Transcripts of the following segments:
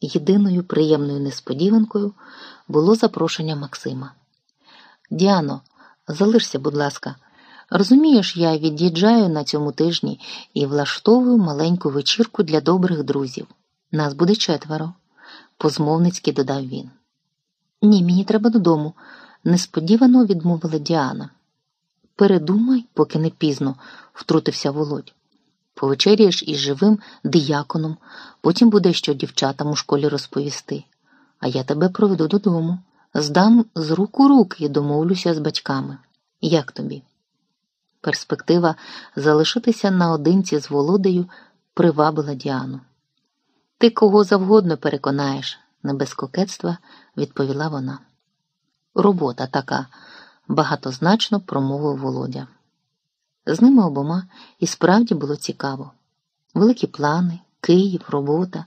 Єдиною приємною несподіванкою було запрошення Максима. Діано, залишся, будь ласка. Розумієш, я від'їжджаю на цьому тижні і влаштовую маленьку вечірку для добрих друзів. Нас буде четверо, позмовницьки додав він. Ні, мені треба додому, несподівано відмовила Діана. Передумай, поки не пізно, втрутився Володь. Повечеряєш із живим дияконом, потім буде що дівчатам у школі розповісти. А я тебе проведу додому, здам з рук у руки домовлюся з батьками. Як тобі? Перспектива залишитися наодинці з Володею привабила Діану. Ти кого завгодно переконаєш, не без кокетства відповіла вона. Робота така, багатозначно промовив Володя. З ними обома і справді було цікаво. Великі плани, Київ, робота.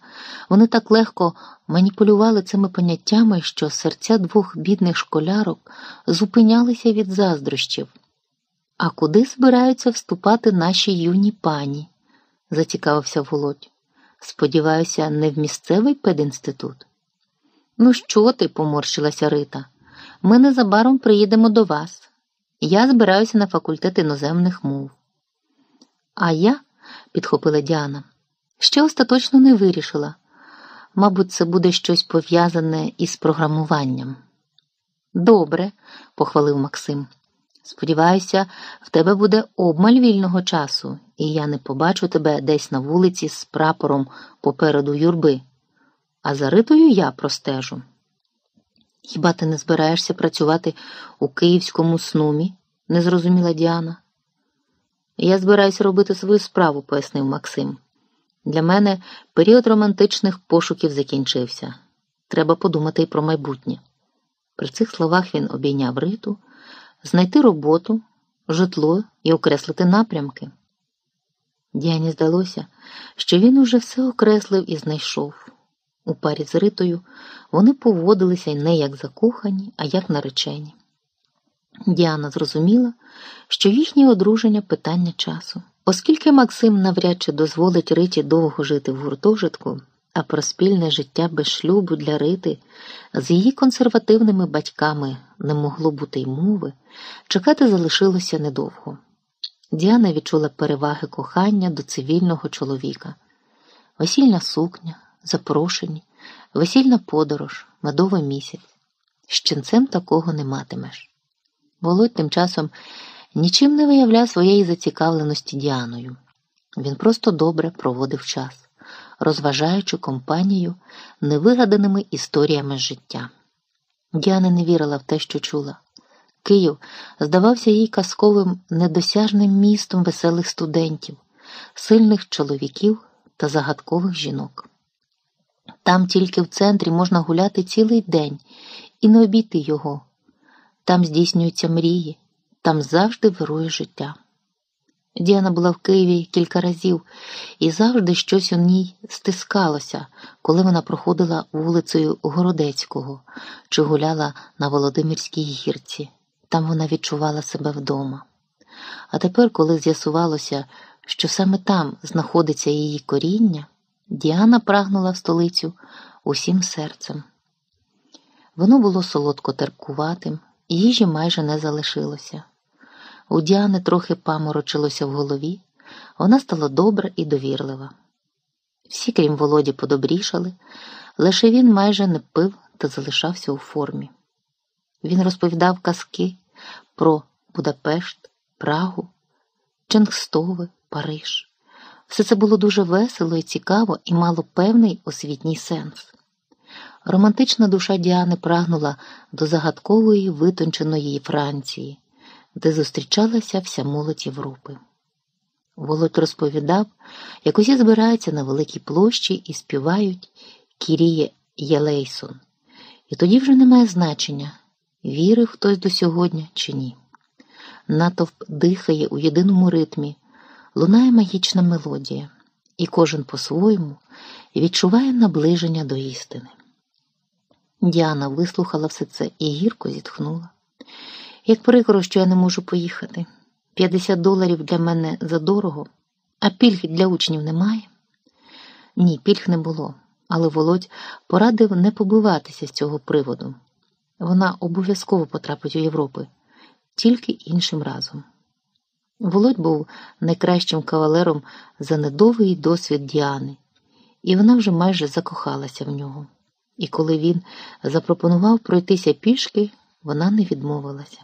Вони так легко маніпулювали цими поняттями, що серця двох бідних школярок зупинялися від заздрощів. А куди збираються вступати наші юні пані? зацікавився Володь. Сподіваюся, не в місцевий пединститут. Ну, що ти, поморщилася Рита? Ми незабаром приїдемо до вас. Я збираюся на факультет іноземних мов. А я, підхопила Діана, ще остаточно не вирішила. Мабуть, це буде щось пов'язане із програмуванням. Добре, похвалив Максим. Сподіваюся, в тебе буде обмаль вільного часу, і я не побачу тебе десь на вулиці з прапором попереду юрби, а за ритою я простежу. Хіба ти не збираєшся працювати у київському снумі? не зрозуміла Діана. Я збираюся робити свою справу, пояснив Максим. Для мене період романтичних пошуків закінчився. Треба подумати і про майбутнє. При цих словах він обійняв риту знайти роботу, житло і окреслити напрямки. Діані здалося, що він уже все окреслив і знайшов. У парі з Ритою вони поводилися не як закохані, а як наречені. Діана зрозуміла, що їхнє одруження питання часу. Оскільки Максим навряд чи дозволить Риті довго жити в гуртожитку, а про спільне життя без шлюбу для Рити з її консервативними батьками не могло бути й мови, чекати залишилося недовго. Діана відчула переваги кохання до цивільного чоловіка, весільна сукня, запрошені, весільна подорож, медовий місяць. З ченцем такого не матимеш. Володь тим часом нічим не виявляв своєї зацікавленості Діаною. Він просто добре проводив час, розважаючи компанію невигаданими історіями життя. Діана не вірила в те, що чула. Київ здавався їй казковим недосяжним містом веселих студентів, сильних чоловіків та загадкових жінок. Там тільки в центрі можна гуляти цілий день і не обійти його. Там здійснюються мрії, там завжди вирує життя. Діана була в Києві кілька разів, і завжди щось у ній стискалося, коли вона проходила вулицею Городецького чи гуляла на Володимирській гірці. Там вона відчувала себе вдома. А тепер, коли з'ясувалося, що саме там знаходиться її коріння, Діана прагнула в столицю усім серцем. Воно було солодко терпкуватим, їжі майже не залишилося. У Діани трохи паморочилося в голові, вона стала добра і довірлива. Всі, крім Володі, подобрішали, лише він майже не пив та залишався у формі. Він розповідав казки про Будапешт, Прагу, Ченгстове, Париж. Все це було дуже весело і цікаво і мало певний освітній сенс. Романтична душа Діани прагнула до загадкової витонченої Франції, де зустрічалася вся молодь Європи. Володь розповідав, як усі збираються на великій площі і співають Кіріє Єлейсон. І тоді вже немає значення, вірив хтось до сьогодні чи ні. Натовп дихає у єдиному ритмі, лунає магічна мелодія, і кожен по-своєму відчуває наближення до істини. Діана вислухала все це і гірко зітхнула. Як прикро, що я не можу поїхати. 50 доларів для мене задорого, а пільг для учнів немає? Ні, пільг не було. але Володь порадив не побиватися з цього приводу. Вона обов'язково потрапить у Європи, тільки іншим разом. Володь був найкращим кавалером за недовгий досвід Діани, і вона вже майже закохалася в нього. І коли він запропонував пройтися пішки, вона не відмовилася.